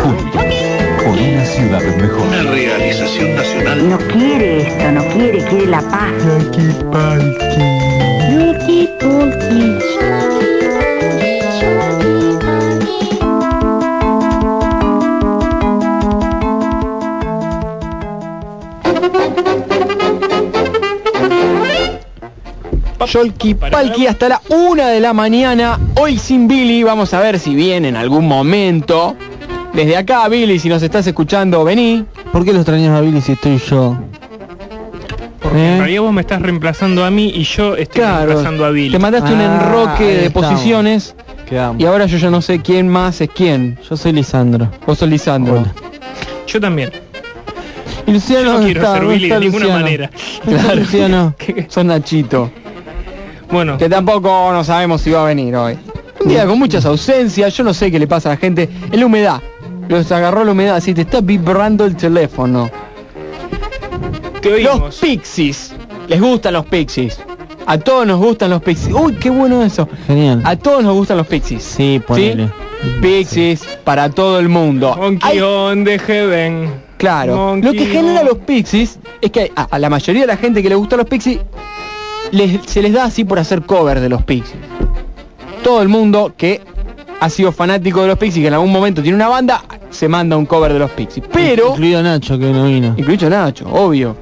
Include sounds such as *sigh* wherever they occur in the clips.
Juntos, por una ciudad mejor. Una realización nacional. No quiere esto, no quiere, quiere la paz. Yuki Puki. Yolki Palki hasta la una de la mañana. Hoy sin Billy. Vamos a ver si viene en algún momento. Desde acá, Billy, si nos estás escuchando, vení. ¿Por qué lo extrañas a Billy si estoy yo? Porque ¿Eh? en realidad vos me estás reemplazando a mí y yo estoy Claro. reemplazando a Billy. Te mandaste un Ah, enroque de estamos. posiciones. Quedamos. Y ahora yo ya no sé quién más es quién. Yo soy Lisandro. Vos sos Lisandro. Hola. Yo también. Y Luciano Yo no ¿dónde quiero está? ser ¿Dónde Billy de ninguna Luciano? manera. Claro. Luciano. *laughs* Sos Nachito. Bueno, Que tampoco no sabemos si va a venir hoy. Un día con muchas ausencias, yo no sé qué le pasa a la gente. Es la humedad. Los agarró la humedad, así te está vibrando el teléfono. te Los. Pixies. Les gustan los Pixies. A todos nos gustan los Pixies. Uy, qué bueno eso. Genial. A todos nos gustan los Pixies. Sí, ponele. Pixies para todo el mundo. Monkey Hay- on the heaven. claro. Monkey Lo que genera on- los Pixies es que a, a la mayoría de la gente que le gusta los Pixies les- se les da así por hacer cover de los Pixies. Todo el mundo que ha sido fanático de los Pixies, que en algún momento tiene una banda, se manda un cover de los Pixies. Pero, Incluido Nacho que no vino. incluido Nacho, obvio.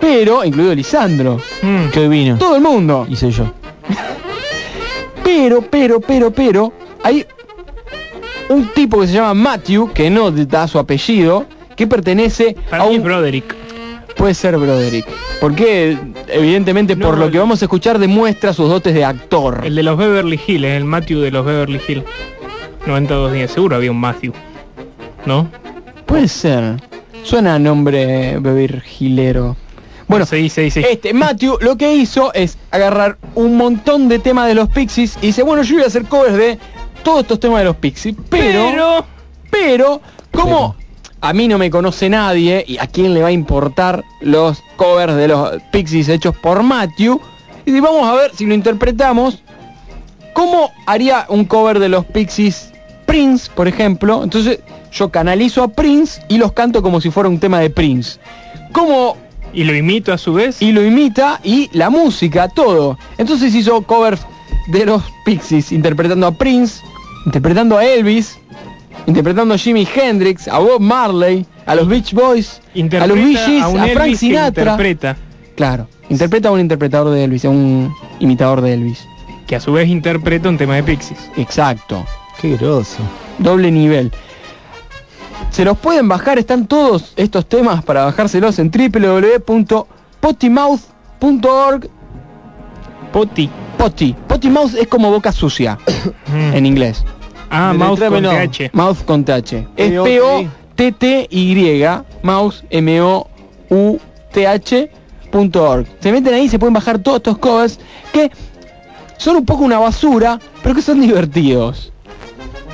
Pero, incluido Lisandro. Mm. Que hoy vino. Todo el mundo. Y soy yo. Pero, pero, pero, pero, hay un tipo que se llama Matthew, que no da su apellido, que pertenece Para a mí es un... Broderick. Puede ser Broderick. Porque evidentemente por No, lo que vamos a escuchar demuestra sus dotes de actor. El de los Beverly Hills, el Matthew de los Beverly Hills. 92 días, seguro había un Matthew. ¿No? Puede ser. Suena a nombre bevirgilero. Bueno, se dice, dice. este Matthew lo que hizo es agarrar un montón de temas de los Pixies y dice, bueno, yo voy a hacer covers de todos estos temas de los Pixies, pero Pero pero como a mí no me conoce nadie y a quién le va a importar los covers de los Pixies hechos por Matthew, y vamos a ver si lo interpretamos ¿Cómo haría un cover de los Pixies Prince, por ejemplo? Entonces yo canalizo a Prince y los canto como si fuera un tema de Prince. ¿Cómo y lo imito a su vez. y lo imita y la música, todo. Entonces hizo covers de los Pixies, interpretando a Prince, interpretando a Elvis, interpretando a Jimi Hendrix, a Bob Marley, a los Beach Boys, a los Bee Gees, a Frank Elvis Sinatra. interpreta, Claro, interpreta a un interpretador de Elvis, a un imitador de Elvis. que a su vez interpreta un tema de Pixies. Exacto. Qué groso. Doble nivel. Se los pueden bajar, están todos estos temas para bajárselos en www.pottymouth.org. Poti. Potty. Potty Mouth es como boca sucia *coughs* en inglés. Ah, mouse con. TH. Mouth con TH. Es. P-O-T-T-Y. Mouse M-O-U-T-H.org. Se meten ahí y se pueden bajar todos estos covers que son un poco una basura, pero que son divertidos.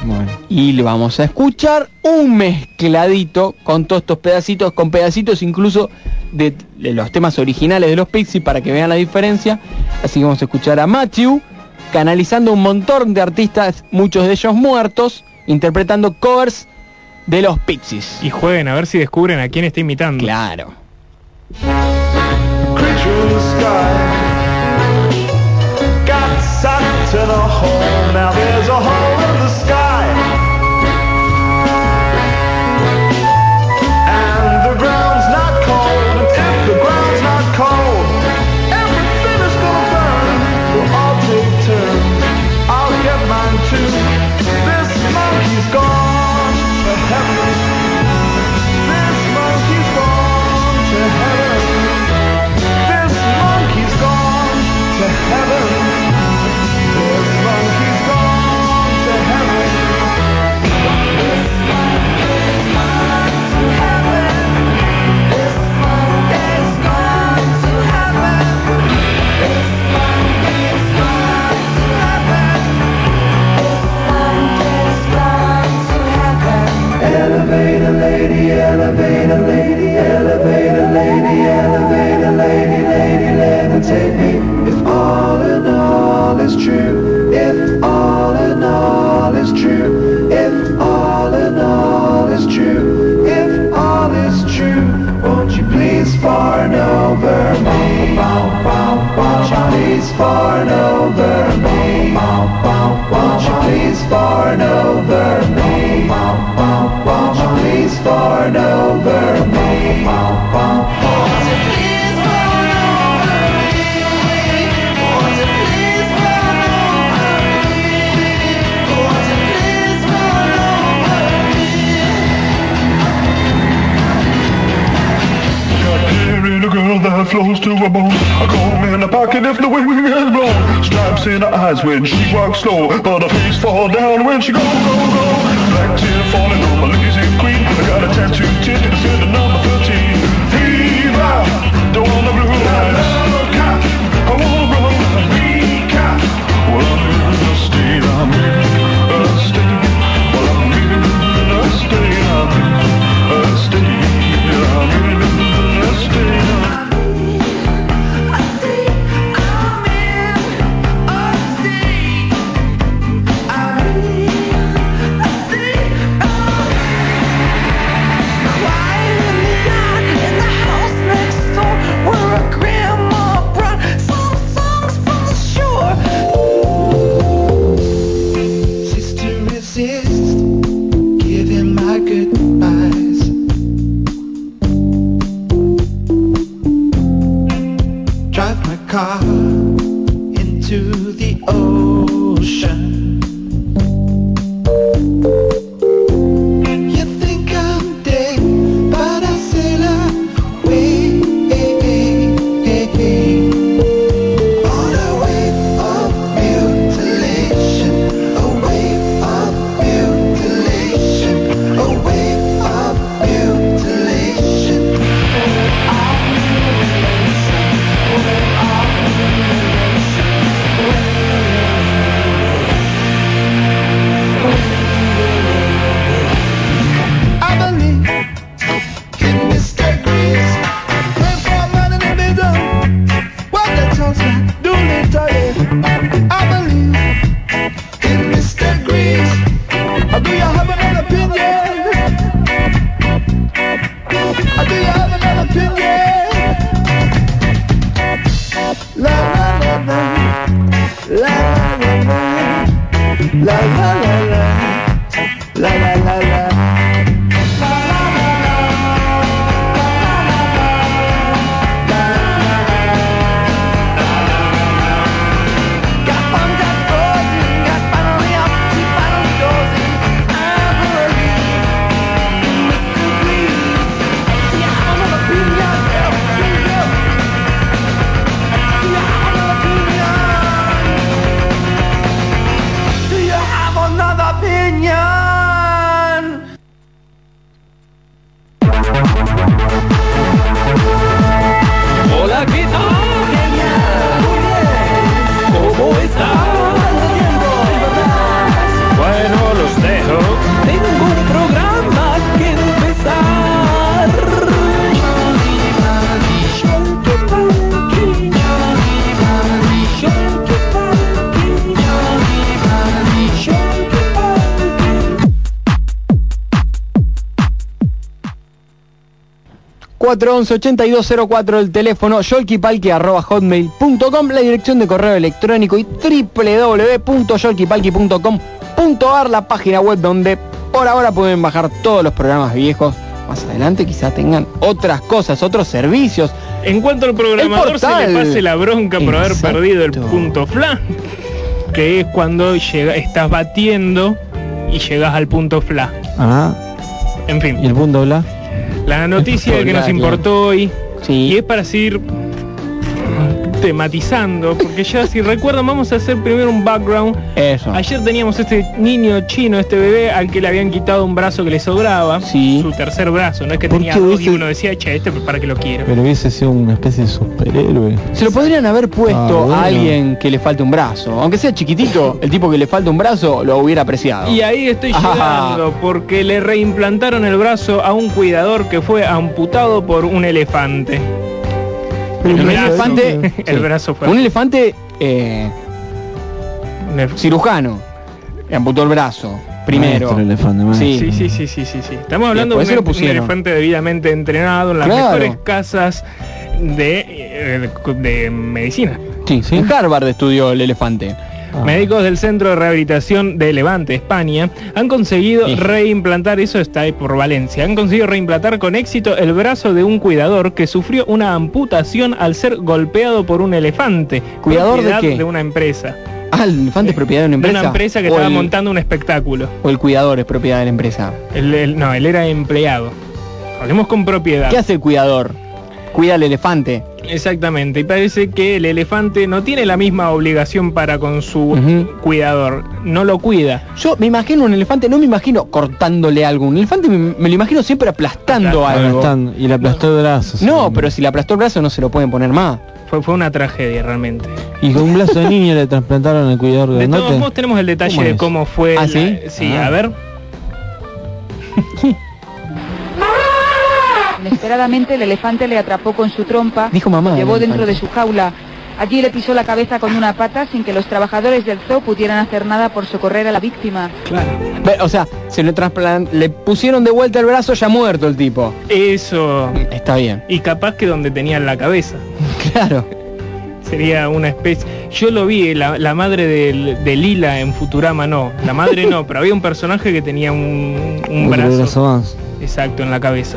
Bueno. Y le vamos a escuchar un mezcladito con todos estos pedacitos, con pedacitos incluso de, de los temas originales de los Pixies para que vean la diferencia. Así que vamos a escuchar a Matthew canalizando un montón de artistas, muchos de ellos muertos, interpretando covers de los Pixies. Y jueguen a ver si descubren a quién está imitando. Claro. elevator lady, elevator lady, elevator lady, lady, levitate me. If all in all is true, if all in all is true, if all in all is true, if all is true, won't you please farn over me? Won't you please farn over me? Won't you please farn over me? poured over me. Please over me. Please over me. Please over me. Got in a girl that flows to a bone. A comb in a pocket if the wind has blown. Stripes in her eyes when she walks slow, but her face fall down when she go go go. Black tear falling on my lazy queen. I got a tattoo tip said the number 411-8204 el teléfono, hotmail.com la dirección de correo electrónico y www.yolkipalki.com.ar, la página web donde por ahora pueden bajar todos los programas viejos. Más adelante quizá tengan otras cosas, otros servicios. En cuanto al programador se le pase la bronca por haber Exacto. perdido el punto fla, que es cuando llega, estás batiendo y llegas al punto fla. Ah, En y fin, el punto bla. La noticia que nos importó hoy y Sí. es para seguir tematizando, porque ya si recuerdan vamos a hacer primero un background. Eso. Ayer teníamos este niño chino, este bebé, al que le habían quitado un brazo que le sobraba, Sí. su tercer brazo, no es que ¿Por tenía dos y hubiese- uno decía, che, este para que lo quiero. Pero hubiese sido una especie de superhéroe. Se lo podrían haber puesto Ah, bueno. a alguien que le falte un brazo. Aunque sea chiquitito, *laughs* el tipo que le falta un brazo lo hubiera apreciado. Y ahí estoy llegando porque le reimplantaron el brazo a un cuidador que fue amputado por un elefante. El brazo- elefante- el brazo Un elefante eh, cirujano. Amputó el brazo. Primero. Elefante. Sí. Sí, sí, sí, sí, sí, sí. Estamos hablando de un, un elefante debidamente entrenado en las Claro. mejores casas de, eh, de, de medicina. Sí, ¿Sí? En Harvard estudió el elefante. Ah. Médicos del Centro de Rehabilitación de Levante, España, han conseguido Sí. reimplantar, eso está ahí por Valencia, han conseguido reimplantar con éxito el brazo de un cuidador que sufrió una amputación al ser golpeado por un elefante. ¿Cuidador de qué? De una empresa. Ah, el elefante es propiedad de una De empresa. una empresa que estaba el- montando un espectáculo. O el cuidador es propiedad de la empresa. El- el- no, él era empleado. Hablemos con propiedad. ¿Qué hace el cuidador? Cuida al elefante. Exactamente, y parece que el elefante no tiene la misma obligación para con su cuidador, no lo cuida. Yo me imagino un elefante, no me imagino cortándole algo. Un elefante me, me lo imagino siempre aplastando Aplastando. algo. Aplastando, y le aplastó el brazo. No, sí. pero si le aplastó el brazo no se lo pueden poner más. Fue, fue una tragedia realmente. Y con un brazo de niño le trasplantaron el cuidador De todos grandote. modos tenemos el detalle ¿Cómo de cómo fue. ¿Ah, la- sí? Sí, Ah. a ver. Inesperadamente el elefante le atrapó con su trompa, Dijo mamá. llevó dentro de su jaula. Allí le pisó la cabeza con una pata sin que los trabajadores del zoo pudieran hacer nada por socorrer a la víctima. Ve, O sea, se le le pusieron de vuelta el brazo ya muerto el tipo. Eso. Está bien. Y capaz que donde tenían la cabeza. *laughs* Claro. Sería una especie. Yo lo vi, la, la madre del- de Lila en Futurama no. La madre no, *laughs* pero había un personaje que tenía un, un Otro brazo. más. Exacto, en la cabeza.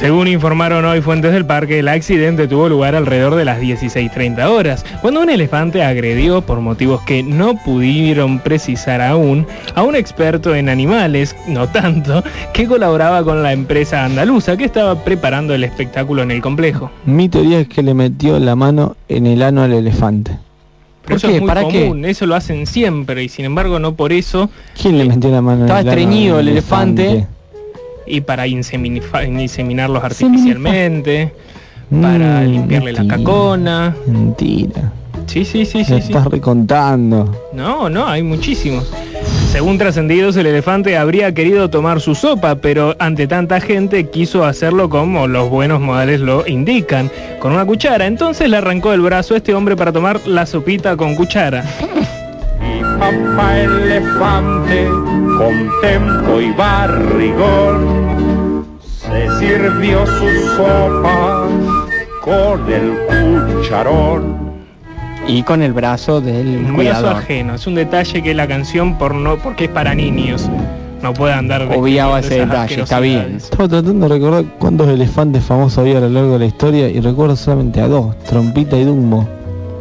Según informaron hoy fuentes del parque, el accidente tuvo lugar alrededor de las 16.30 horas, cuando un elefante agredió, por motivos que no pudieron precisar aún, a un experto en animales, no tanto, que colaboraba con la empresa andaluza que estaba preparando el espectáculo en el complejo. Mi teoría es que le metió la mano en el ano al elefante. Pero ¿Por eso qué? es muy ¿Para qué? común, eso lo hacen siempre y sin embargo no por eso ¿Quién le metió la mano Estaba en el ano estreñido al el elefante. Y para inseminar- inseminarlos artificialmente, Mm, para limpiarle la cacona. Mentira. Sí, sí, sí, Me sí, sí. estás recontando. No, no, hay muchísimos. Según trascendidos, el elefante habría querido tomar su sopa, pero ante tanta gente quiso hacerlo como los buenos modales lo indican, con una cuchara. Entonces le arrancó el brazo a este hombre para tomar la sopita con cuchara. Papá elefante, con tempo y barrigón, se sirvió su sopa con el cucharón. Y con el brazo del Un brazo cuidador. ajeno. Es un detalle que la canción por no, porque es para niños. No puede andar Obviaba ese detalle, está bien. Estaba tratando de recordar cuántos elefantes famosos había a lo largo de la historia y recuerdo solamente a dos, Trompita y Dumbo.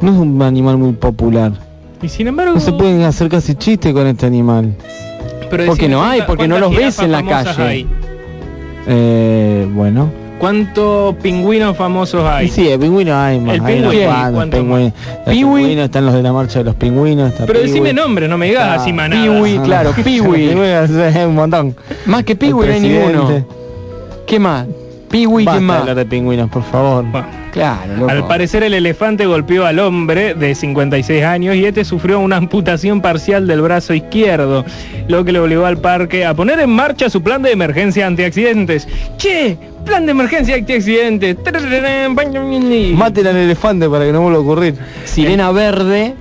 No es un animal muy popular. Y sin embargo, No se pueden hacer casi chistes con este animal. pero Porque no hay, ¿cuántas- porque no los ves en la calle. hay? Eh, bueno. ¿Cuántos pingüinos famosos hay? Y sí, el pingüino hay más. El hay pingüino, cuantos, ¿cuánto pingüinos. Los pingüinos están los de la marcha de los pingüinos. Pero Piwi. decime nombre, no me digas Está así manada. Piwi. Claro. *laughs* Piwi. *laughs* Un montón. Más que Piwi no hay ninguno. ¿Qué más? Piwi, Basta ¿qué de más? hablar de pingüinos, por favor. Bueno, Claro, loco. al parecer el elefante golpeó al hombre de 56 años y este sufrió una amputación parcial del brazo izquierdo, lo que le obligó al parque a poner en marcha su plan de emergencia antiaccidentes. ¡Che! Plan de emergencia antiaccidentes. Maten al elefante para que no vuelva a ocurrir. Sirena verde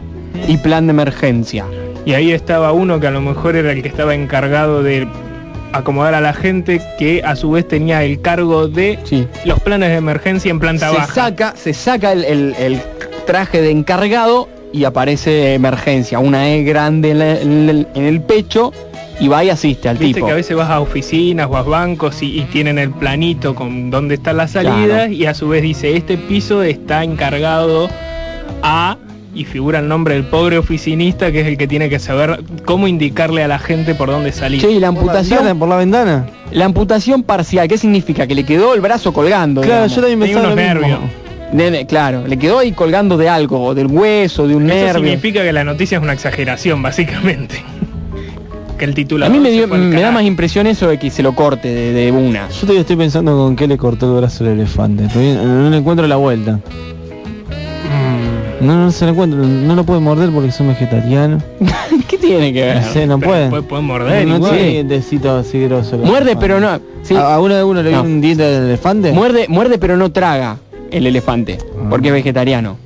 y plan de emergencia. Y ahí estaba uno que a lo mejor era el que estaba encargado de acomodar a la gente, que a su vez tenía el cargo de Sí. los planes de emergencia en planta Se baja. saca, se saca el, el- el traje de encargado y aparece emergencia. Una E grande en, la- en el, en el pecho y va y asiste al Viste tipo. que a veces vas a oficinas o a bancos y, y tienen el planito con dónde están las salidas Claro. y a su vez dice este piso está encargado a y figura el nombre del pobre oficinista que es el que tiene que saber cómo indicarle a la gente por dónde salir. Y la Por la amputación, por la ventana. la amputación parcial, ¿qué significa? Que le quedó el brazo colgando. Claro, digamos. yo también Tenía pensaba nervios. Nene, claro, le quedó ahí colgando de algo, del hueso, de un Eso nervio. significa que la noticia es una exageración, básicamente. *laughs* que el título A mí me, dio- me da más impresión eso de que se lo corte de, de una. Yo todavía estoy pensando con qué le cortó el brazo al elefante. Todavía no le encuentro la vuelta. No, no se lo encuentro. No lo puede morder porque son vegetarianos. *laughs* ¿Qué tiene que ver? No sé, no puede. puede- puede morder No igual. tiene dientecito así grosso. Muerde, pero no. sí, ¿A, a uno de uno le No. viene un diente del elefante? muerde, muerde, pero no traga el elefante, porque es vegetariano.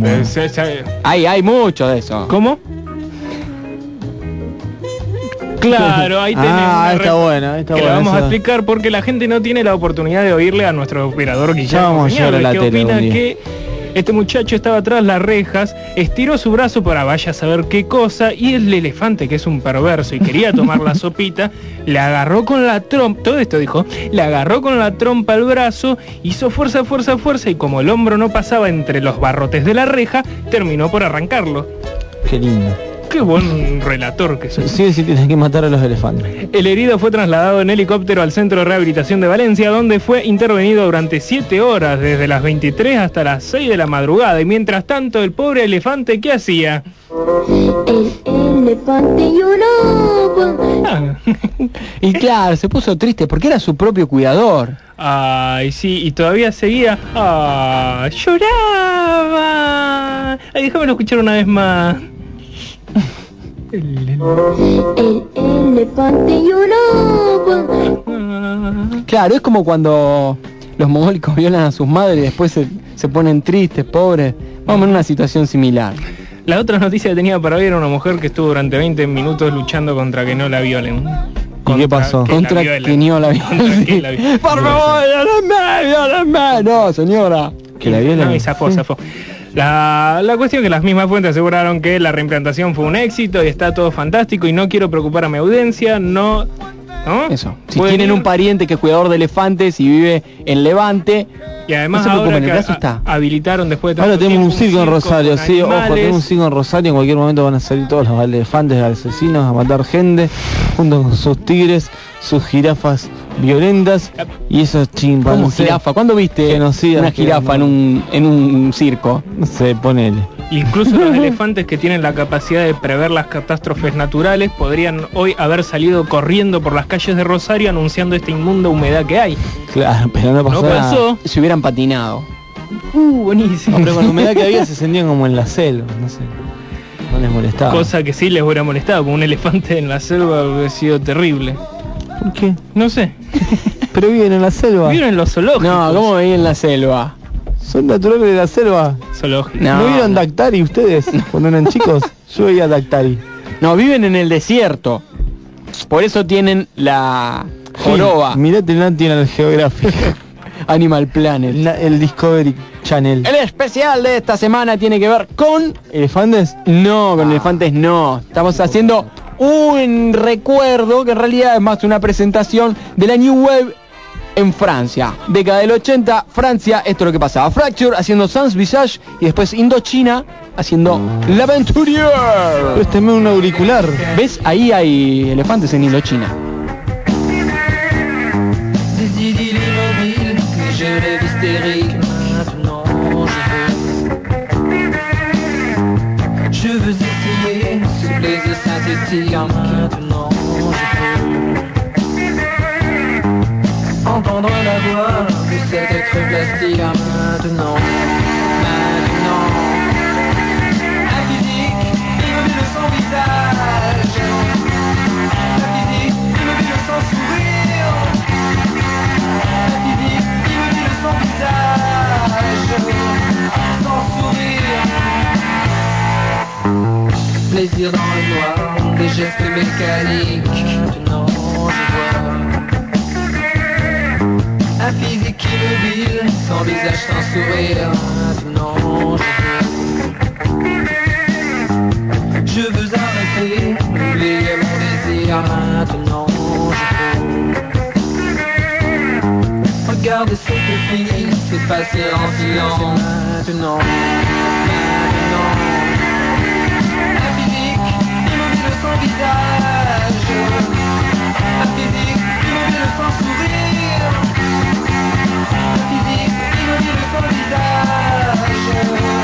Pero se- se- Hay, hay mucho de eso. ¿Cómo? Claro, ahí tenés Ah, está bueno, está que bueno. vamos a explicar porque la gente no tiene la oportunidad de oírle a nuestro operador Guillermo Ya vamos a llegar a Peñalver, la que tele opina un día. que Este muchacho estaba tras las rejas, estiró su brazo para vaya a saber qué cosa y el elefante, que es un perverso y quería tomar la *laughs* sopita, le agarró con la trompa, todo esto dijo, le agarró con la trompa el brazo, hizo fuerza, fuerza, fuerza y como el hombro no pasaba entre los barrotes de la reja, terminó por arrancarlo. Qué lindo. Qué buen relator que sos. Sí, sí, tienes que matar a los elefantes. El herido fue trasladado en helicóptero al Centro de Rehabilitación de Valencia, donde fue intervenido durante 7 horas, desde las 23 hasta las 6 de la madrugada. Y mientras tanto, el pobre elefante, ¿qué hacía? El elefante lloraba. Ah, Y claro, se puso triste porque era su propio cuidador. Ay, sí, y todavía seguía. Ah, lloraba. Ay, déjamelo escuchar una vez más. El- El elefante lloraba. ah. Claro, es como cuando los mogólicos violan a sus madres y después se, se ponen tristes, pobres. Vamos en una situación similar. La otra noticia que tenía para hoy era una mujer que estuvo durante 20 minutos luchando contra que no la violen. Contra qué pasó? que la Contra violen. que no la la violen. Por favor, violenme, violenme. No, señora. Que la violen. No, y. La, la cuestión es que las mismas fuentes aseguraron que la reimplantación fue un éxito y está todo fantástico y no quiero preocupar a mi audiencia, no... ¿no? Eso. Si tienen ir- un pariente que es cuidador de elefantes y vive en Levante, Y además no se ahora preocupen, que el brazo a- está. habilitaron después de Ahora tenemos un circo en Rosario, sí, ojo, tenemos un circo en Rosario, en cualquier momento van a salir todos los elefantes asesinos a matar gente, junto con sus tigres, sus jirafas violentas y esos como chimpancés. jirafa. ¿Cuándo viste Genocidas una que jirafa en no- un, en un circo? No sé, ponele. Incluso los *laughs* elefantes que tienen la capacidad de prever las catástrofes naturales podrían hoy haber salido corriendo por las calles de Rosario anunciando esta inmunda humedad que hay. Claro, pero no pasó No pasó. Si hubieran patinado. Uh, buenísimo. Hombre, con la humedad que había *laughs* se sentían como en la selva, no sé. No les molestaba. Cosa que sí les hubiera molestado, como un elefante en la selva hubiera sido terrible. ¿Por qué? No sé. *laughs* Pero viven en la selva. ¿Vieron los zoológicos? No, ¿cómo veía en la selva? Son naturales de la selva. Zoológicos. No. ¿No, vieron Dactari ustedes cuando eran *laughs* chicos? Yo veía Dactari. No, viven en el desierto. Por eso tienen la joroba. Mirate el National Geographic. *laughs* Animal Planet. La- el Discovery Channel. El especial de esta semana tiene que ver con... ¿Elefantes? No, con elefantes no. Estamos haciendo un recuerdo que en realidad es más una presentación de la New Wave en Francia. Década del 80, Francia, esto es lo que pasaba. Fracture haciendo Sans Visage y después Indochina haciendo L'Aventurier. Présteme un auricular. ¿Ves? Ahí hay elefantes en Indochina. Synthétique. Maintenant je veux. Entendre la voix de cet être plastique. Maintenant, maintenant. Un physique immobile sans visage. Un physique immobile sans sourire. Un physique immobile sans visage, sans sourire. Plaisir dans le noir, des gestes mécaniques. Maintenant je vois un physique immobile, sans visage, sans sourire. Maintenant je veux. Je veux arrêter, oublier mon désir. Maintenant je veux. Regarde cette fille se passer en silence maintenant sourire Un physique immobile sans visage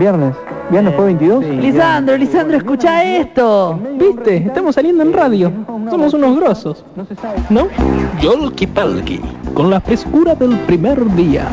viernes. ¿Viernes fue 22? Lisandro, Lisandro, escucha esto. ¿Viste? Estamos saliendo en radio. Somos unos grosos. ¿No? Yolki Palki, con la frescura del primer día.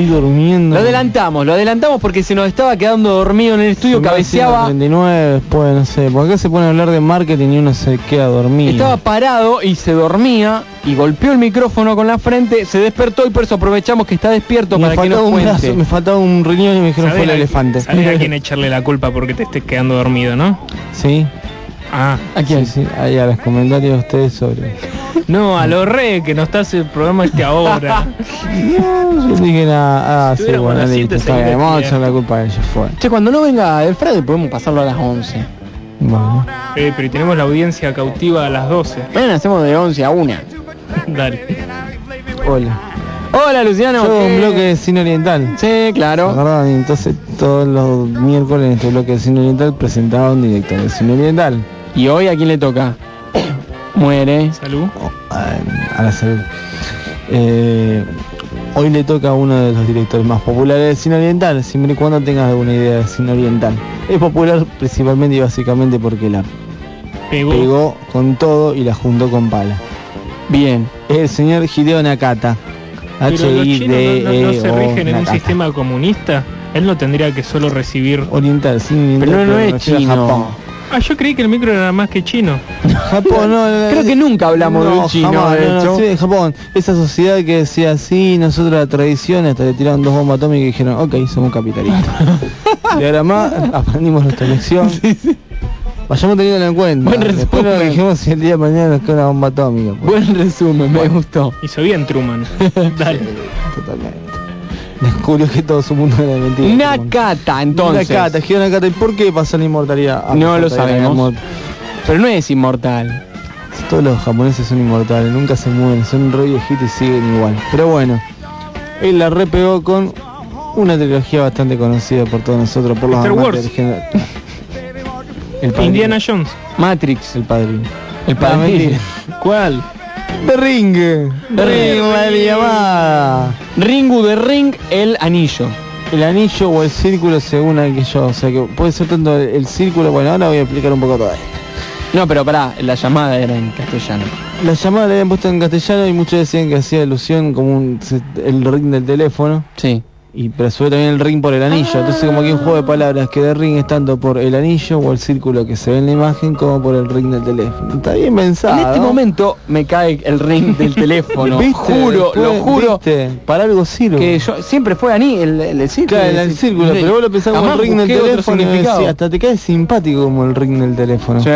Estoy durmiendo. Lo adelantamos, lo adelantamos porque se nos estaba quedando dormido en el estudio, cabeceaba. 39 después, no sé. Porque acá se pone a hablar de marketing y uno se queda dormido. Estaba parado y se dormía y golpeó el micrófono con la frente, se despertó y por eso aprovechamos que está despierto me para que nos un cuente. brazo, me faltaba un riñón y me dijeron fue el elefante. sabés a quién *laughs* echarle la culpa porque te estés quedando dormido, no? Sí. Ah. ¿A quién? Sí, sí. Ahí a los comentarios de ustedes sobre. No, a lo re que no estás el programa este ahora. *laughs* No, yo dije nada. Ah, sí, a bueno, listo. vamos a echar la culpa a ellos. Fue. Che, cuando no venga Alfredo podemos pasarlo a las 11. Bueno. Eh, pero tenemos la audiencia cautiva a las 12. Bueno, hacemos de 11 a 1. Dale. Hola. Hola Luciano. Yo un ¿qué? bloque de cine oriental. Sí, claro. Entonces todos los miércoles en este bloque de cine oriental presentaba un director de cine oriental. ¿Y hoy a quién le toca? *coughs* Muere. Salud. a, a la salud. Eh, hoy le toca a uno de los directores más populares del cine oriental, siempre y cuando tengas alguna idea de cine oriental. Es popular principalmente y básicamente porque la Pegó. pegó con todo y la juntó con pala. Bien. Es el señor Hideo Nakata. Pero los chinos no, no- no se rigen en un sistema comunista. Él no tendría que solo recibir... Oriental, cine oriental. Pero no, no pero es refiere a chino. Japón. Ah, yo creí que el micro era más que chino. Japón, no, Creo que nunca hablamos no, de un chino, jamás, de no, sí, Japón, esa sociedad que decía así, nosotros la tradición, hasta le tiraron dos bombas atómicas y dijeron, ok, somos capitalistas. *laughs* y ahora más, aprendimos nuestra lección. *laughs* Vayamos teniendo en cuenta. Buen resumen. dijimos si el día de mañana nos queda una bomba atómica. pues. Buen resumen, me gustó. Hizo bien Truman. *laughs* Dale. Totalmente. *laughs* Descubrió que todo su mundo era mentira. Nakata, entonces. Nakata, Hideo Nakata, ¿y por qué pasó la inmortalidad? Ah, No lo sabemos. Pero no es inmortal. Todos los japoneses son inmortales, nunca se mueren, son re viejitos y siguen igual. Pero bueno, él la repegó con una trilogía bastante conocida por todos nosotros, por los Star Wars. *laughs* El. Indiana Jones. Matrix. El padrino. El Ah, padrino. mentira. ¿Cuál? The Ring. The Ring, la llamada. Ringu de Ring, el anillo. El anillo o el círculo según el que yo, o sea que puede ser tanto el, el círculo, bueno ahora voy a explicar un poco todo esto. No, pero pará, la llamada era en castellano. La llamada la habían puesto en castellano y muchos decían que hacía alusión como un, el ring del teléfono. Sí. Y pero sube también el ring por el anillo. Entonces como que un juego de palabras que de ring es tanto por el anillo o el círculo que se ve en la imagen como por el ring del teléfono. Está bien pensado. En este momento me cae el ring del *laughs* teléfono. ¿Viste? Juro, lo juro. ¿viste? Para algo sirve. Que yo siempre fue a mí el, el, el círculo. Claro, el círculo, pero vos lo pensás como el ring del teléfono y decís, hasta te cae simpático como el ring del teléfono. Sí.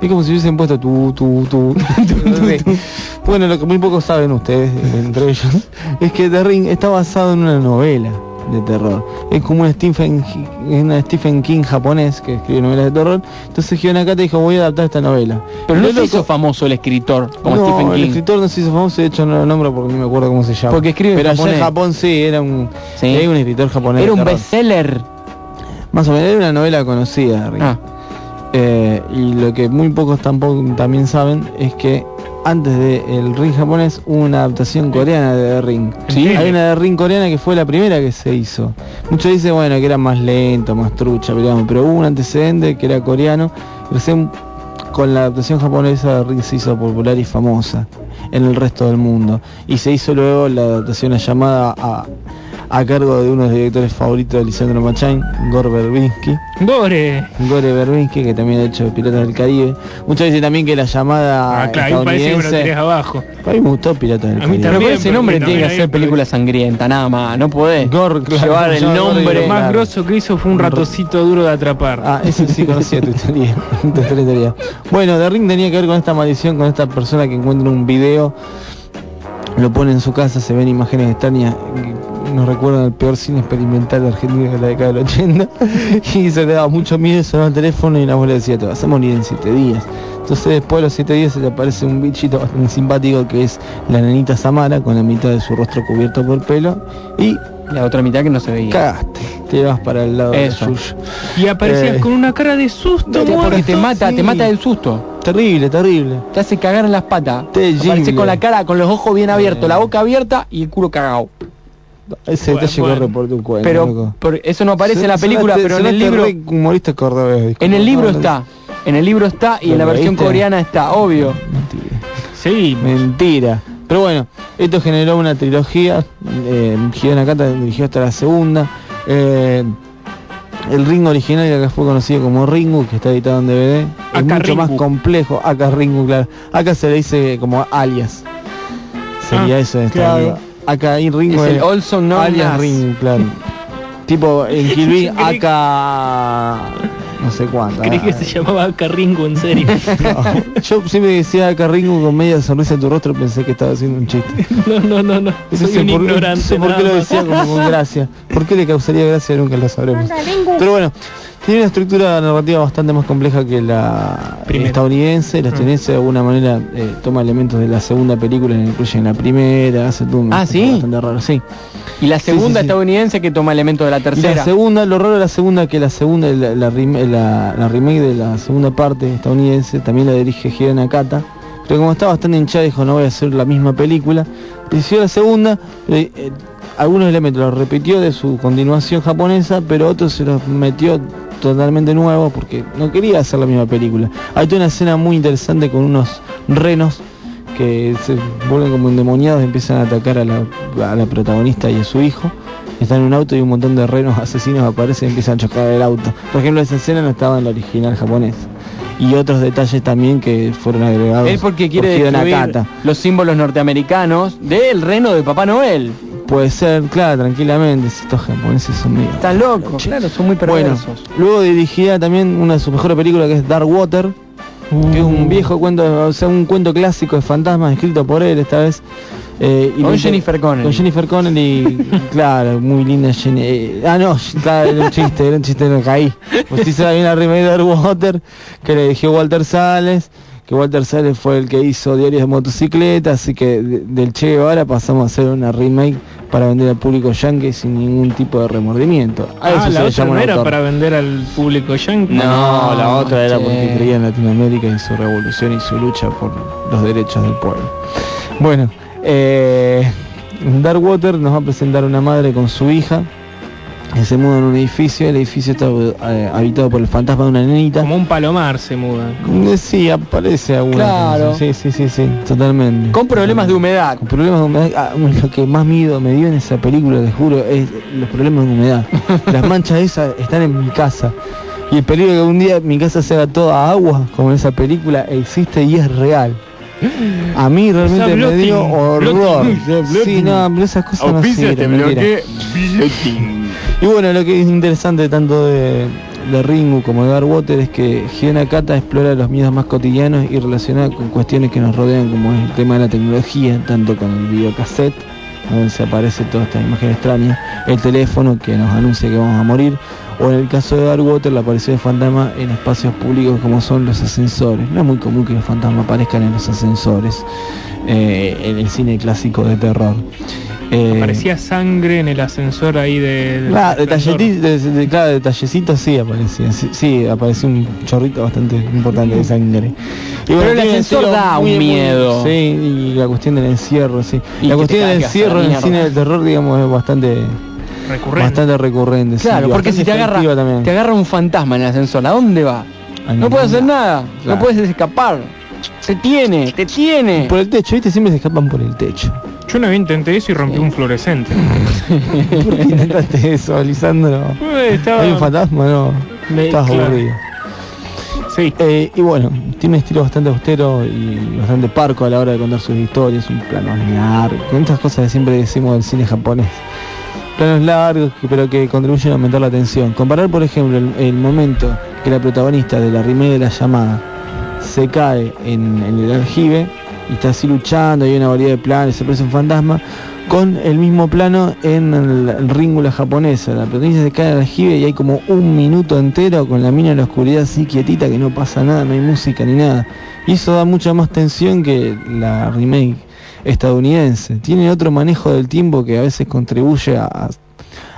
Es como si hubiesen puesto tu, tu, tu. *laughs* Bueno, lo que muy pocos saben ustedes, entre ellos, *laughs* es que The Ring está basado en una novela de terror. Es como un Stephen, una Stephen King japonés que escribe novelas de terror. Entonces Hideo Nakata dijo, voy a adaptar esta novela. Pero no Lo se hizo famoso el escritor como no, Stephen el King. escritor no se hizo famoso, de hecho no lo nombro porque no me acuerdo cómo se llama. Porque escribe Pero allá en japonés. Japón sí, era un, Sí. era un escritor japonés. Era un bestseller. Más o menos, era una novela conocida. Ring. Ah. Eh, y lo que muy pocos tampoco también saben es que antes de el ring japonés hubo una adaptación coreana de The Ring. Sí. Hay una de Ring coreana que fue la primera que se hizo. Muchos dicen bueno que era más lento, más trucha, pero, hubo un antecedente que era coreano. Recién con la adaptación japonesa de Ring se hizo popular y famosa en el resto del mundo. Y se hizo luego la adaptación llamada a, a cargo de uno de los directores favoritos de Lisandro Machain, Gore Verbinski. Gore. Gore Verbinski, que también ha hecho Piratas del Caribe. Muchos dicen también que la llamada Ah, claro, ahí parece que lo estadounidense... abajo. A mí me gustó Piratas del A mí Caribe. Pero también. ese pero nombre tiene que hacer película sangrienta, nada más. No podés Gore, claro, llevar el Gore nombre. Lo más Claro. grosso que hizo fue un ratoncito duro de atrapar. Ah, eso sí conocía tu teoría, *laughs* tu teoría. Bueno, The Ring tenía que ver con esta maldición, con esta persona que encuentra un video, lo pone en su casa, se ven imágenes extrañas, nos recuerdan el peor cine experimental de Argentina de la década del 80, *laughs* y se le daba mucho miedo, sonaba el teléfono y la le decía, te vas a morir en 7 días. Entonces después de los 7 días se te aparece un bichito bastante simpático que es la nenita Samara, con la mitad de su rostro cubierto por pelo, y La otra mitad que no se veía. cagaste, te vas para el lado Eso. de. Y aparecías Eh, con una cara de susto, Porque te mata, sí. te mata del susto. Terrible, terrible. Te hace cagar en las patas. Terrible. Aparece con la cara, con los ojos bien abiertos, la boca abierta y el culo cagado. Ese Bueno, detalle bueno. corre por tu cuenta. Pero por- eso no aparece en la película, pero en el libro humorista cordobés. en el libro está. En el libro está y en la ¿Lo versión coreana está, obvio. Mentira. Sí, Mentira. Pero bueno, esto generó una trilogía. Eh, Hideo Nakata dirigió hasta la segunda. Eh, el Ringo original que acá fue conocido como Ringu, que está editado en DVD. Es mucho más complejo. Acá Ringu, claro. Acá se le dice como alias. Sería Ah, eso. esta claro. Acá y Ringo Es el also known alias as. Ringu, claro. tipo en *laughs* Kill Bill, Creí- acá no sé cuánto. creí que se llamaba Carringo en serio. *laughs* No, Yo siempre decía acá Ringo con media sonrisa en tu rostro pensé que estaba haciendo un chiste. *laughs* No, no, no, no. No Soy un por, no ignorante. por qué lo decía como con gracia. ¿Por qué le causaría gracia? Nunca lo sabremos. Pero bueno, tiene una estructura narrativa bastante más compleja que la Primera. estadounidense. La Mm. estadounidense de alguna manera eh, toma elementos de la segunda película, la incluye en la primera, hace todo un Ah, ¿sí? bastante raro, sí. Y la segunda sí, sí. estadounidense que toma elementos de la Y tercera. la segunda, lo raro de la segunda que la segunda, la, la, rem- la- la remake de la segunda parte estadounidense también la dirige Hideo Nakata. Pero como estaba bastante hinchada dijo no voy a hacer la misma película. Decidió la segunda, eh, eh, algunos elementos los repitió de su continuación japonesa, pero otros se los metió totalmente nuevos porque no quería hacer la misma película. Hay toda una escena muy interesante con unos renos que se vuelven como endemoniados y empiezan a atacar a la, a la protagonista y a su hijo. Están en un auto y un montón de renos asesinos aparecen y empiezan a chocar el auto. Por ejemplo, esa escena no estaba en la original japonés. Y otros detalles también que fueron agregados. Él porque quiere por los símbolos norteamericanos del reno de Papá Noel. Puede ser, claro, tranquilamente. si Estos japoneses son medio... Estás loco, claro, son muy Bueno, perversos. luego dirigía también una de sus mejores películas que es Dark Water, que es Uh. un viejo cuento, o sea, un cuento clásico de fantasmas escrito por él esta vez. Eh, y Con Jennifer Connelly. Con Jennifer Connelly, *laughs* claro, muy linda Jenny. eh, ah, no, claro, era un chiste, era un chiste, no caí. Pues se la remake de Water, que le dirigió Walter Sales, que Walter Sales fue el que hizo Diarios de Motocicleta, así que de- del Che Guevara pasamos a hacer una remake para vender al público yankee sin ningún tipo de remordimiento. A eso Ah, se la le otra no era para vender al público yankee. No, la otra era porque creía en Latinoamérica y su revolución y su lucha por los derechos del pueblo. Bueno, eh, Darkwater nos va a presentar una madre con su hija que se muda en un edificio. El edificio está eh, habitado por el fantasma de una nenita. Como un palomar se muda. Eh, Sí, aparece alguna. Claro. Sí, sí, sí, sí, totalmente. Con problemas de humedad. Con problemas de humedad. Ah, lo que más miedo me dio en esa película, les juro, es los problemas de humedad. *laughs* Las manchas esas están en mi casa. Y el peligro de que un día mi casa se haga toda agua, como en esa película, existe y es real. A mí realmente me dio horror. Sí, no, pero esas cosas no este sirven, bloque. Y bueno, lo que es interesante tanto de, de Ringu como de Darkwater es que Hideo Nakata explora los miedos más cotidianos y relaciona con cuestiones que nos rodean como es el tema de la tecnología, tanto con el videocassette, donde se aparece toda esta imagen extraña, el teléfono que nos anuncia que vamos a morir, o en el caso de Darkwater la aparición de fantasma en espacios públicos como son los ascensores. No es muy común que los fantasmas aparezcan en los ascensores, eh, en el cine clásico de terror. Eh, Parecía sangre en el ascensor ahí de. del Claro, de, de- claro, detallecitos sí aparecía. Sí, sí, apareció un chorrito bastante importante de sangre. Y Pero el ascensor da un miedo. Sí, y la cuestión del encierro, sí. Y la cuestión del encierro en el cine del terror, digamos, es bastante Recurrente. bastante recurrente. Claro, porque si te agarra, también. te agarra un fantasma en el ascensor, ¿a dónde va? No puedes hacer nada, Claro. no puedes escapar. Te tiene, te tiene. Por el techo, ¿viste? Siempre se escapan por el techo. Yo una vez intenté eso y rompí un fluorescente. *laughs* ¿Por qué intentaste eso, Lisandro? Eh, estaba- ¿Hay un fantasma? No. Me- Estás claro. aburrido. Sí. Eh, y bueno, tiene un estilo bastante austero y bastante parco a la hora de contar sus historias, un plano largo, con estas cosas que siempre decimos del cine japonés. Planos largos, pero que contribuyen a aumentar la tensión. Comparar, por ejemplo, el, momento que la protagonista de la remake de la llamada se cae en, el aljibe y está así luchando, hay una variedad de planos, se parece un fantasma, con el mismo plano en el, ríngula japonesa. La protagonista se cae el aljibe y hay como un minuto entero con la mina en la oscuridad así quietita que no pasa nada, no hay música ni nada. Y eso da mucha más tensión que la remake estadounidense. Tiene otro manejo del tiempo que a veces contribuye a,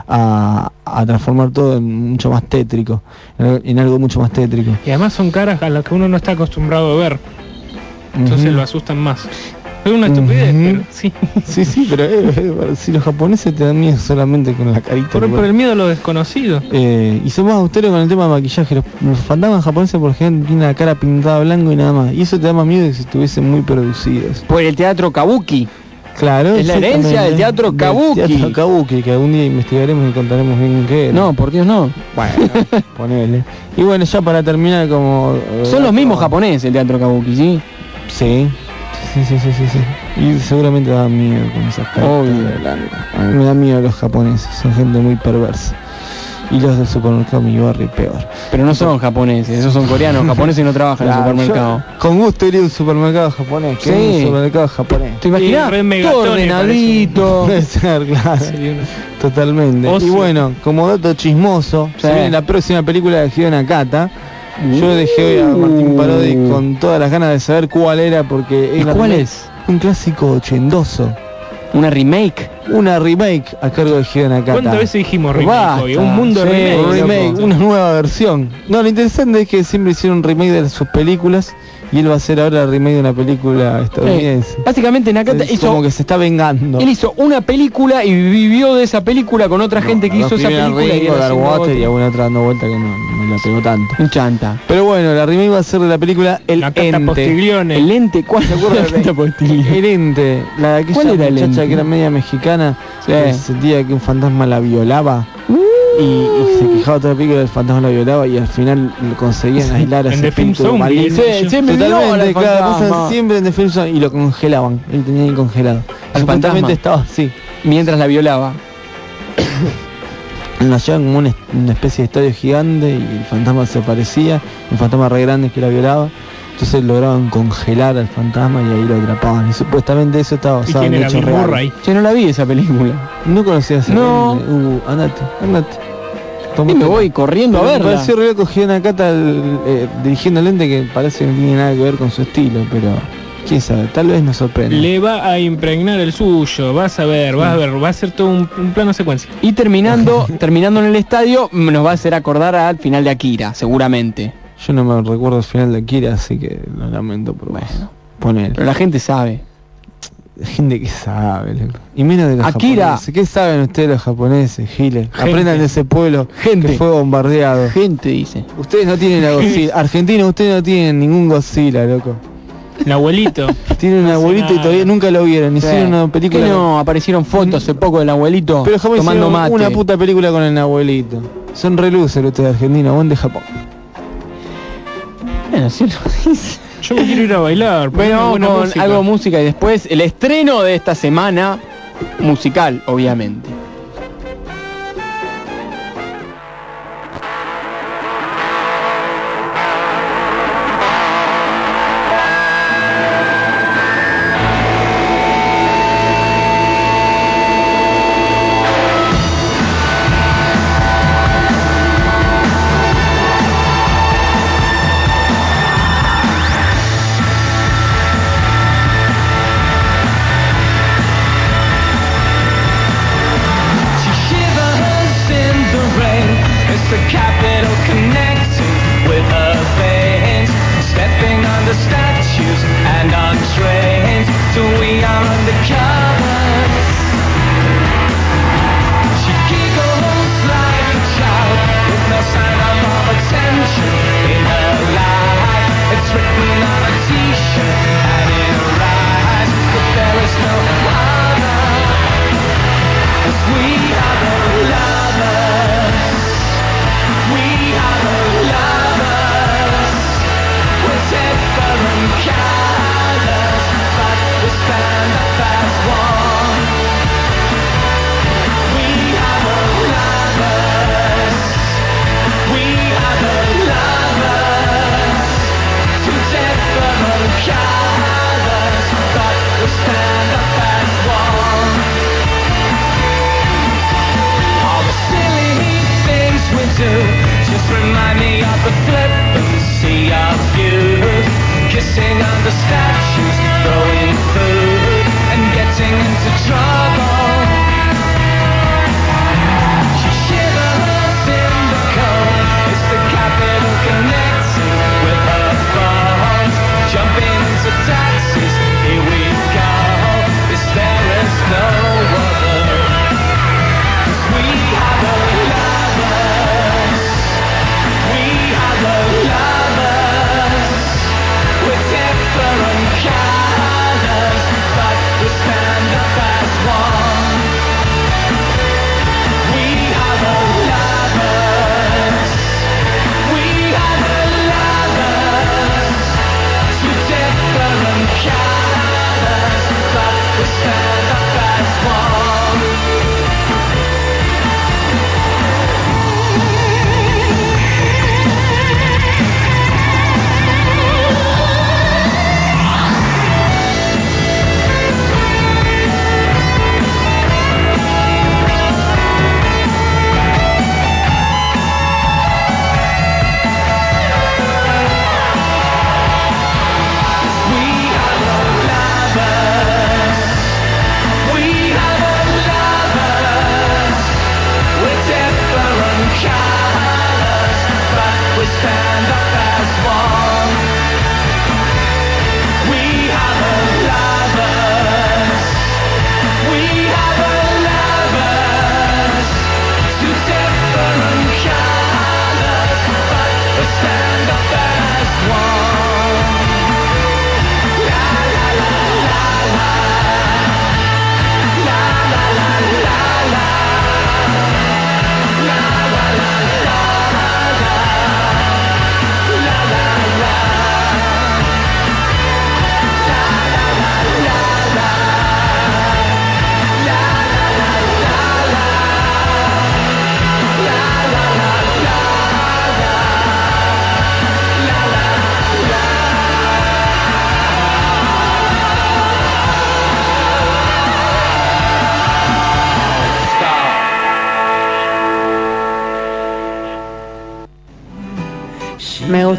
a, a transformar todo en mucho más tétrico, en, en algo mucho más tétrico. Y además son caras a las que uno no está acostumbrado a ver. Entonces lo asustan más. Es una estupidez, pero sí. *laughs* Sí, sí, pero eh, eh, si los japoneses te dan miedo solamente con la carita. Por, por el miedo a lo desconocido. Eh, y son más austeros con el tema de maquillaje. Los, los fantasmas japoneses por ejemplo tienen la cara pintada blanco y nada más. Y eso te da más miedo que si estuviesen muy producidos. Por el teatro kabuki. Claro, Es la herencia del teatro Del kabuki. teatro kabuki, que algún día investigaremos y contaremos bien qué era. No, por Dios no. Bueno, *laughs* ponele. Y bueno, ya para terminar como... Son los mismos japoneses el teatro kabuki, ¿sí? Sí. Sí, sí, sí, sí, sí. Y seguramente da miedo con esas caras. Obvio. Me da miedo los japoneses, son gente muy perversa. Y los del supermercado mi barrio peor. Pero no son japoneses, esos son coreanos. *laughs* Japoneses no trabajan en el supermercado. yo con gusto iría a un supermercado japonés. que Sí. es un supermercado japonés. ¿Te imaginas? Todo ordenadito. *laughs* Ser, claro. Totalmente. Ocio. Y bueno, como dato chismoso, Sí. se viene la próxima película de Nakata. Yo dejé hoy a Martín Parodi con todas las ganas de saber cuál era porque ¿Y la cuál es? Un clásico ochendoso. ¿Una remake? Una remake a cargo de Hideo Nakata. ¿Cuántas veces dijimos remake Basta. hoy? Un mundo Sí, remake. Remake, una nueva versión. No, lo interesante es que siempre hicieron remake de sus películas y él va a hacer ahora el remake de una película estadounidense. Básicamente Nakata Es hizo, como que se está vengando. él hizo una película y vivió de esa película con otra gente que hizo esa película y Ringo, él haciendo Dark Water otra. y alguna otra dando vuelta que no, no la pegó tanto. Un chanta. Pero bueno, la remake va a ser de la película El Ente. Postiglione. El lente, ¿cuál ¿Se de-? *laughs* El Ente, la de aquella ¿Cuál era el muchacha ente? que era media mexicana, Sí. que sentía que un fantasma la violaba y, y se quejaba toda la película del fantasma la violaba y al final lo conseguían aislar a ese espíritu maligno. Sí, Totalmente, el claro, siempre en The Film Zone y lo congelaban, él tenía ahí congelado. Al Supuestamente fantasma. estaba así. Mientras la violaba. *coughs* Nos llevan como una, una especie de estadio gigante y el fantasma se aparecía, un fantasma re grande que la violaba. Entonces lograban congelar al fantasma y ahí lo atrapaban. Y supuestamente eso estaba ¿Y basado quién en era hechos reales. Murray? Yo no la vi esa película. No conocías No. Uh, andate, andate. Y me voy corriendo a Pero me verla. pareció re Hideo Nakata el- eh, dirigiendo el ente que parece que no tiene nada que ver con su estilo, pero quién sabe, tal vez nos sorprende. Le va a impregnar el suyo, vas a ver, vas a ver, va a ser todo un, un plano secuencia. Y terminando, *laughs* terminando en el estadio, nos va a hacer acordar al final de Akira, seguramente. Yo no me recuerdo el final de Akira, así que lo lamento por vos. Bueno. Ponele. Pero la gente sabe. Gente que sabe, loco. Y menos de los Akira. japoneses. ¿Qué saben ustedes los japoneses, Giles? Gente. Aprendan de ese pueblo Gente. que fue bombardeado. Gente dice. Ustedes no tienen a Godzilla. *laughs* Argentinos, ustedes no tienen ningún Godzilla, loco. El abuelito. Tienen un No abuelito y todavía nunca lo vieron. Hicieron una película. ¿Qué no? Aparecieron fotos hace poco del abuelito Pero jamás tomando mate. una puta película con el abuelito. Son relucer ustedes argentinos, buen de Japón. Bueno, sí *laughs* lo dice. Yo me quiero ir a bailar. Bueno, con música. algo música y después el estreno de esta semana, musical, obviamente.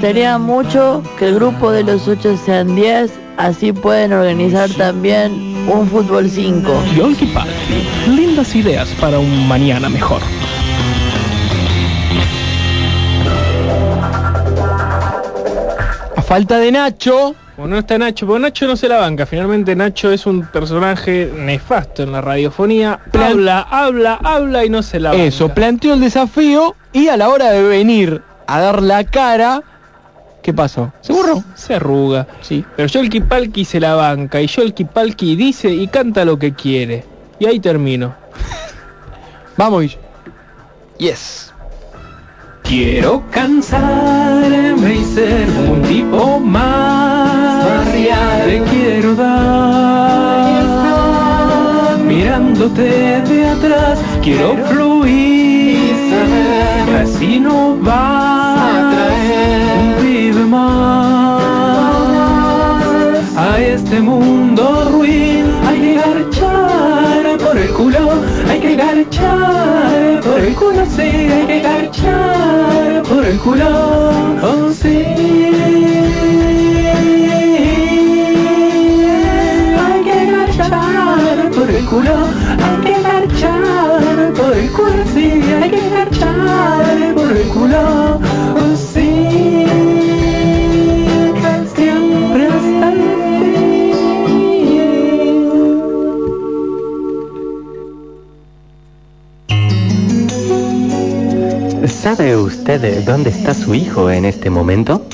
Gustaría mucho que el grupo de los 8 sean 10, así pueden organizar también un fútbol 5. Yolki Palki, lindas ideas para un mañana mejor. A falta de Nacho, Como no está Nacho, porque Nacho no se la banca. Finalmente Nacho es un personaje nefasto en la radiofonía. Plan- Habla, habla, habla y no se la banca. eso, planteó el desafío y a la hora de venir a dar la cara, ¿qué pasó? ¿Se? Se arruga. Sí. Pero Yolki Palki se la banca y Yolki Palki dice y canta lo que quiere. Y ahí termino. *laughs* Vamos. Yes. Quiero cansarme y ser un tipo más. Te quiero dar. Mirándote de atrás, quiero fluir. Así no va A este mundo ruin hay que garchar por el culo, hay que garchar por el culo, sí, hay que garchar por el culo, oh sí. Hay que garchar por el culo, hay que garchar por el culo, sí, hay que garchar por el culo, oh sí. ¿Sabe usted dónde está su hijo en este momento?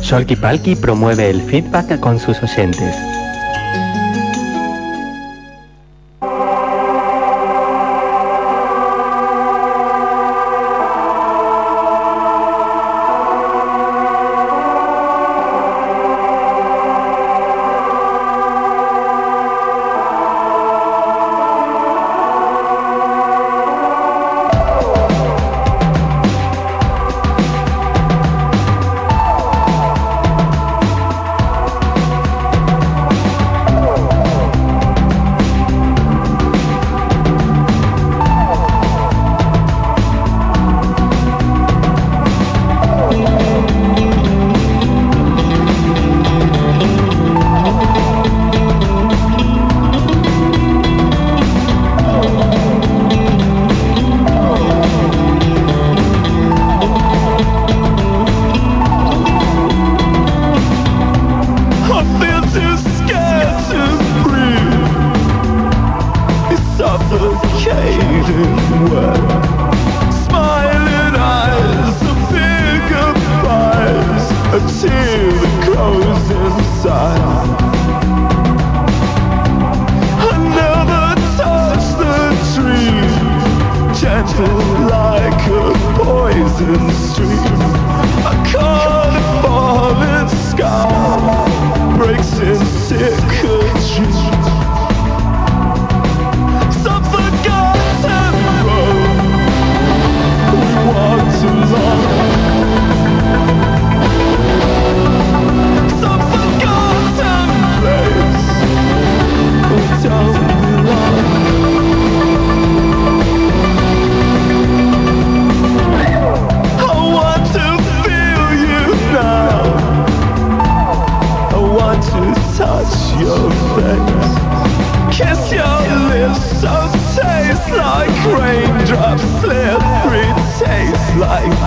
Sholky Palky promueve el feedback con sus oyentes.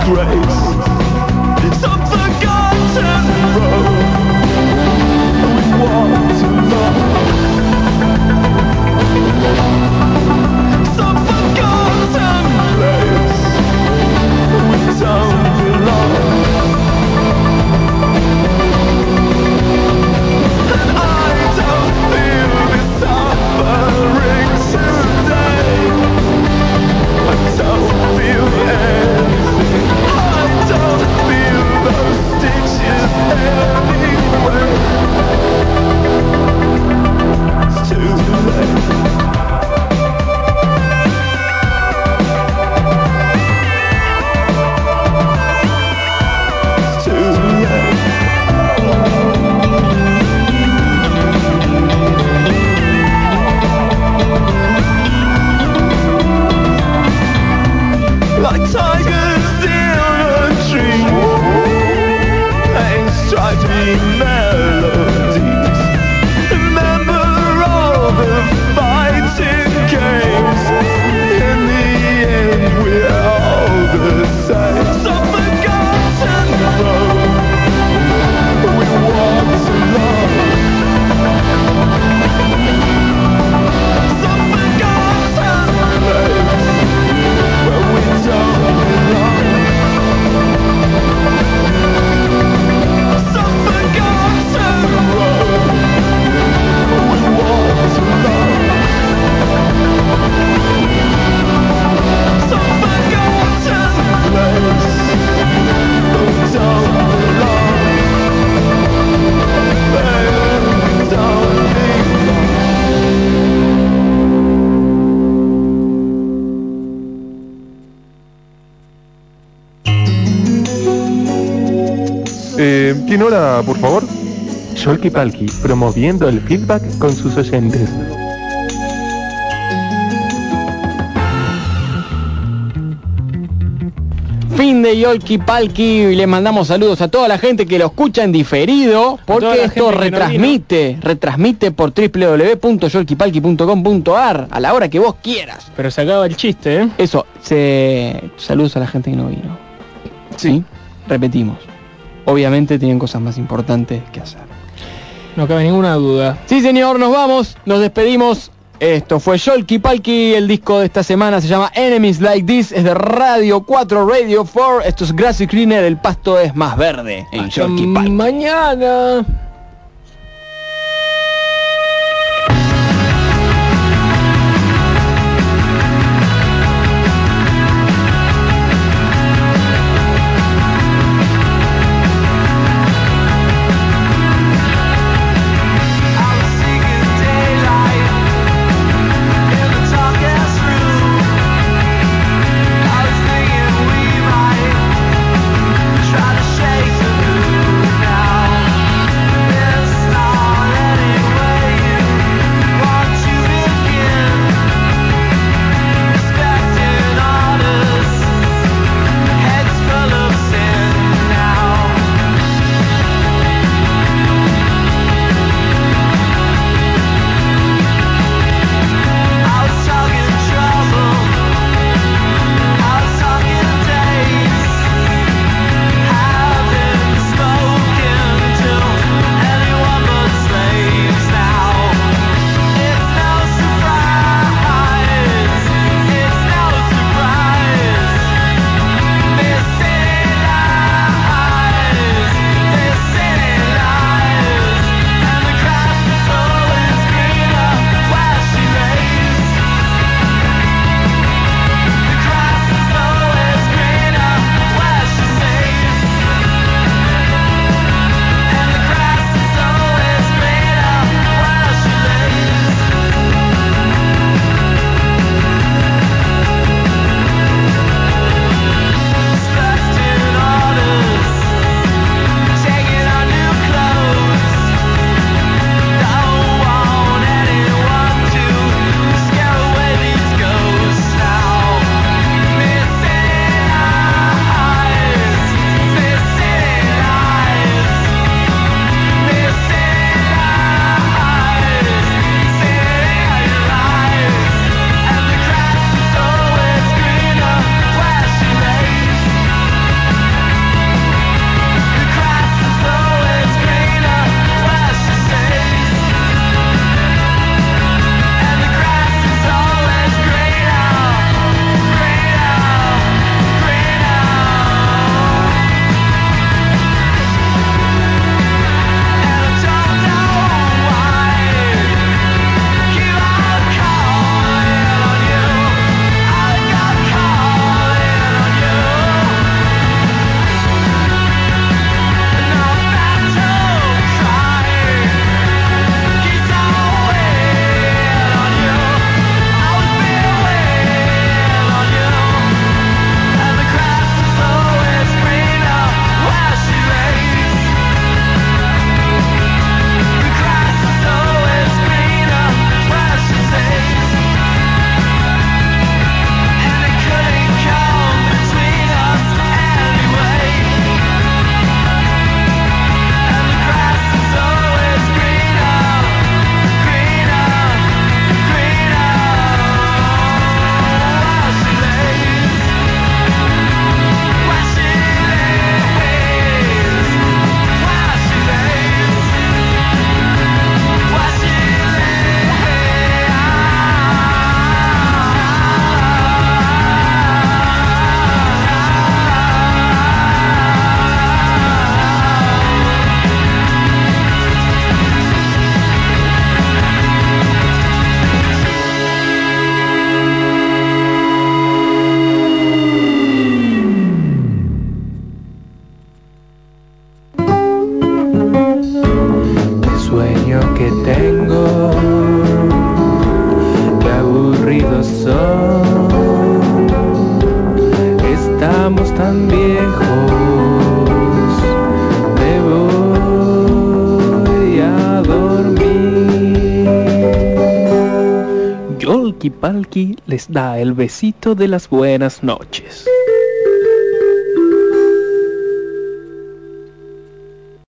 Like Por favor. Sholky Palki, promoviendo el feedback con sus oyentes. Fin de Yolki Palki y le mandamos saludos a toda la gente que lo escucha en diferido porque esto no retransmite, retransmite por www.yolkipalki.com.ar a la hora que vos quieras. Pero se acaba el chiste, ¿eh? Eso, se saludos a la gente que no vino. Sí, repetimos. Obviamente tienen cosas más importantes que hacer. No cabe ninguna duda. Sí, señor, nos vamos, nos despedimos. Esto fue Sholky Palki, el disco de esta semana se llama Enemies Like This, es de Radio 4, Radio 4, esto es Grassy Cleaner, el pasto es más verde en Sholky Palki. Mañana. Palki les da el besito de las buenas noches.